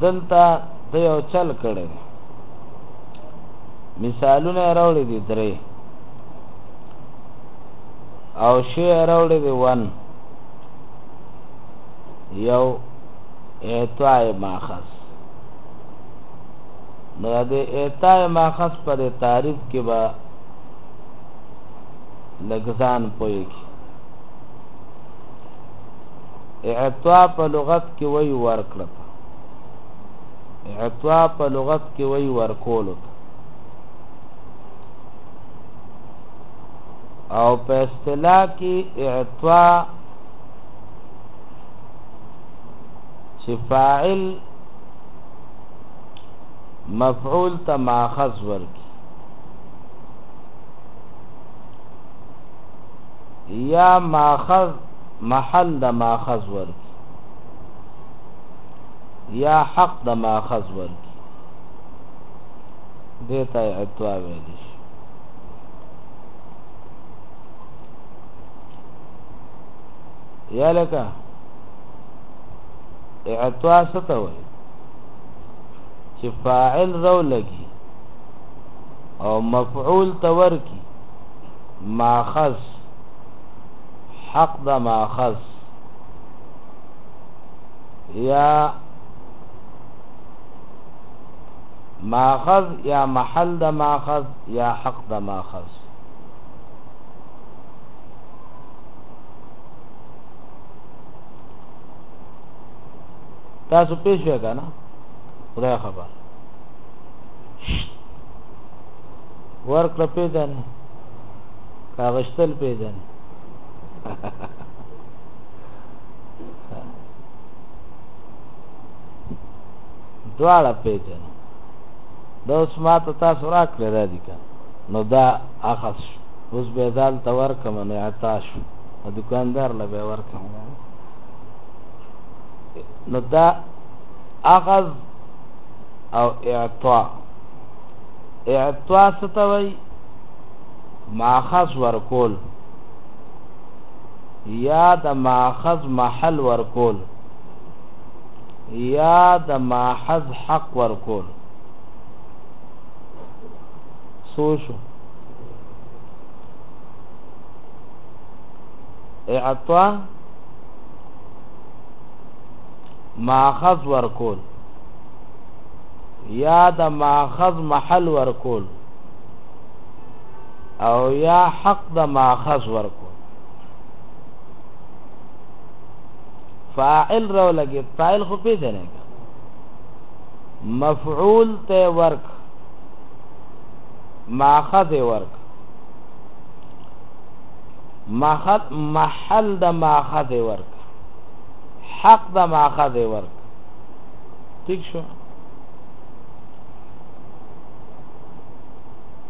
دلته د یو چل کړی دی مثالونه راوړي دي درې او شی راوړي دي ون یو اعطاء ماخص نو د اعطاء ماخص پر تعریف کې با لګزان پوي کې اعطاء په لغت کې وایي ورکړه ته. اعطاء په لغت کې وایي ورکولو ته. او په اصطلاح کې اعطاء چې فاعل مفعول ته ماخذ ورکی یا ماخذ محل د ماخذ ورکی یا حق د ماخذ ورکی دیتا اعتوا ویلی شي یا لکه اعتوا ستا وي چې فاعل رو لګي او مفعول تور کی ماخذ حق د ماخذ یا ماخذ یا محل د ماخذ یا حق د ماخذ تاسو پیش وکړه نه خدای خبر ورکړه پیدنه کاغشتل پیدنه دواړه پیژنو دا اوس ما ته تاسو راکړی دا دي که نو دا اخذ شو اوس به دال ته ورکم نو عطا شو دکاندار له به ورکم نو دا اخذ او اعطا اعطا ستوي ماخذ ورکول یا د ماخذ محل ورکول یا د ماخذ حق ورکول سوشو اعطا ماخذ ورکول یا د ماخذ محل ورکول او یا حق د ماخذ ورکو فاعل رو لګي فاعل خو پیژنې مفعول ته ورک ماخذ ورک ماخذ محل د ماخذ ورک حق د ماخذ ورک ٹھیک شو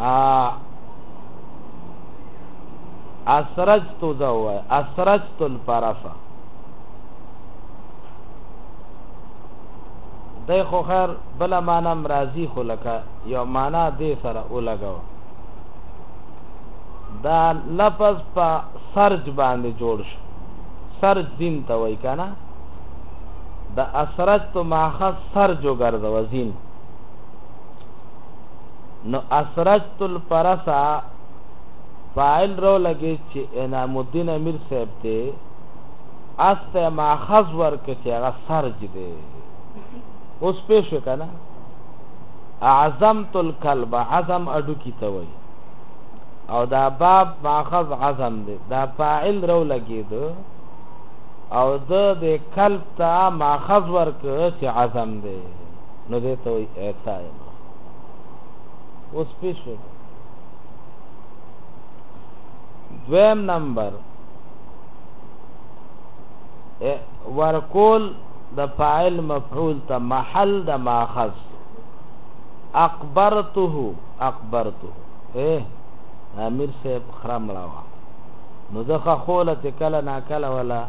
ا اسرجت ذو اسرجت الفرسه د خو خیر بل معنا مرضی خو لکه یو معنا دې سره ولګاو دا لفظ په سرج باندې جوړ شو سرج دین ته وای کنه د اسرجت ماخذ سر جو ګرځ وزین نو اسرجت الفرسا فاعل رو لګی چې انعام الدین امیر صاحب ته است ماخذ ورک چې هغه سرج دی اوس پېښ کنه اعظمت الكلب عظم اډو کی ته وای او دا باب ماخذ عظم دی دا فاعل رو لګی دو او د د کلب ته ماخذ ورک چې عزم دی نو دې ته وي اعطای اوس پیش شو دویم نمبر ورکول د فاعل مفعول ته محل د ماخذ اکبرته اکبرته اے امیر صاحب خرمړه نو زه خخوله چې کله نا کله ولا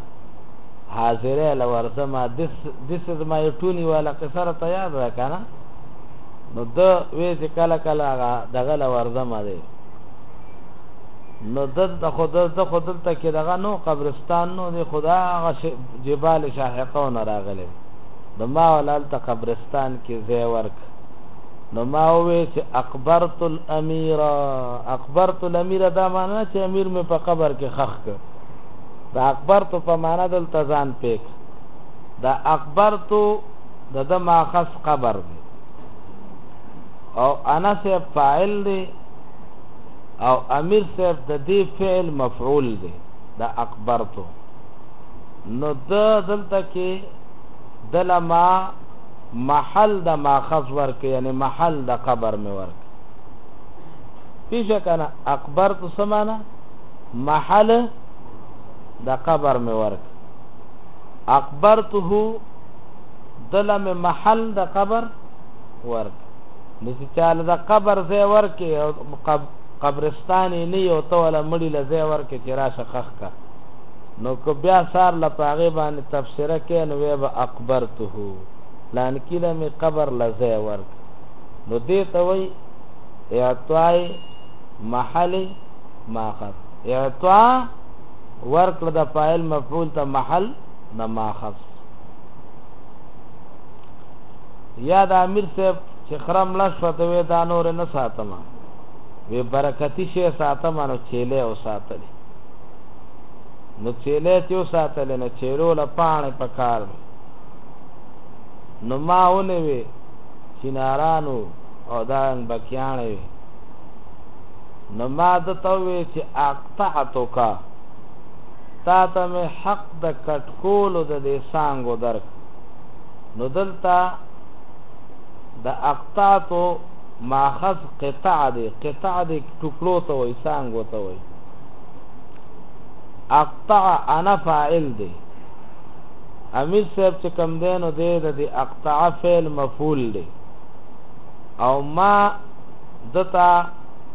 حاضرې له ورځما دس زما ټونی والا قصه را تیار را کنه نو د وې چې کله کله هغه دغه له ورځما دی نو د د خود د خود ته کې دغه نو قبرستان نو دی خدا غش جبال شاحقون راغله نو ما ولال ته قبرستان کې زی ورک نو ما وې چې اکبرت الامیر اکبرت الامیر دا معنی نه چې امیر مې په قبر کې خښ کړ د اکبرت په معنی دلته ځان پیک د اکبرت د د ماخص قبر دی او انا صاحب فاعل دی او امیر صاحب د دې فعل مفعول دی د اکبرت نو د دلته کې دلما محل د ماخص ورک یعنی محل د قبر می ورک پیش کنه اکبر تو سمانا محل د قبر می ورک اکبرته دله می محل د قبر ورک نو چې چاله د قبر ځای ورکې او قبرستان نه یو ته ولا مړی له ځای ورکې چې راشه خخ کا نو که بیا سار له پاغې باندې تفسیره کې نو وی به اکبرته لانکیله می قبر له ځای ورک نو دې ته وایي اعطای محل ماخذ اعطا ورکړه د فاعل مفعول ته محل د ماخذ یا د امیر صاحب چې خرم لښ وته وې دا نور نه ساتم وی برکتی شي ساتم نو چيله او ساتل نو چيله چې او ساتل نه چيرو لا پانه پکار نو ما ونوي چنارانو او دا رنګ بکیاڼی وي نو ما ده ته وویل چې اقطعتک تا ته مې حق د کټکولو د دې څانګو درک نو دلته د اقطعتو ماخذ قطع دی قطع دی ټکړو ته وای څانګو ته وای اقطع انا فاعل دی امیر صاحب چې کم دینو دی د اقطع فعل مفعول دی او ما دتا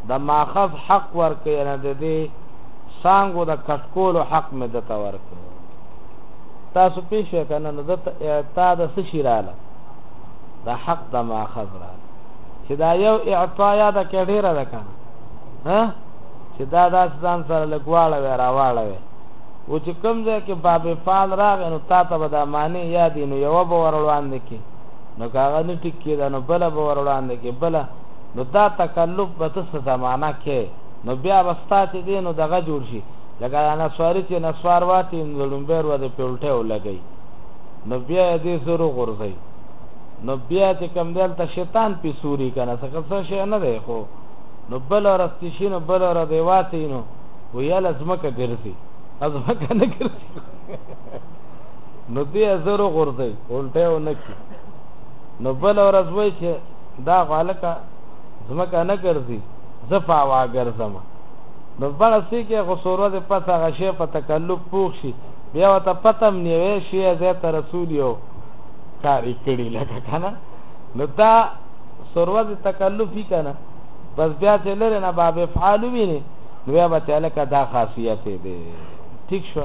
د ماخذ حق ورکړ یعنی د دې سانګو د کټکولو حق مې دتا ورکړ تاسو پیښه کنه نو دتا اعطا د څه شي رااله د حق د ماخذ رااله چې دا یو اعطا یا د کډیره ده کنه ها چې دا داس ځان سره لګواله و راواله و او چې کوم ځای کې باب فعل راغی نو تا ته به دا معنی یادې نو یو به ور وړاندې کې نو که هغه نه ټیک کیده نو بله به ور وړاندې کړې بله نو دا تکلف به ته څه زمانه کړې نو بیا به ستا چې دی نو دغه جوړ شي لکه دا نسواري چې نسوار واچوي نو د ړومبۍ ورځې پرې الټۍ ولګوي نو بیا یې دې زر وغورځوي نو بیا چې کوم دی هلته شیطان پې سوري که نه څه څه شی نه دی خو نو بله ورځ چې شي نو بله ورځ یې واچوي نو ویله ځمکه ګرځي ځمکه نه ګرځي نو بیا زر وغورځي الټه و نه کی نو بل ورځ وای چې دا غالکه زمکه نه ګرځي زفا وا ګرځم نو بل سی کې غسوره د پته غشې په تکلف پوښ شي بیا وته پتم نیوي شي زه ته رسول یو کاری کړی لکه کنه نو دا سروه د تکلفي کنه بس بیا چې لره نه باب افعال ویني نو بیا به تعالی کا دا خاصیت دی ٹھیک شو